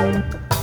Música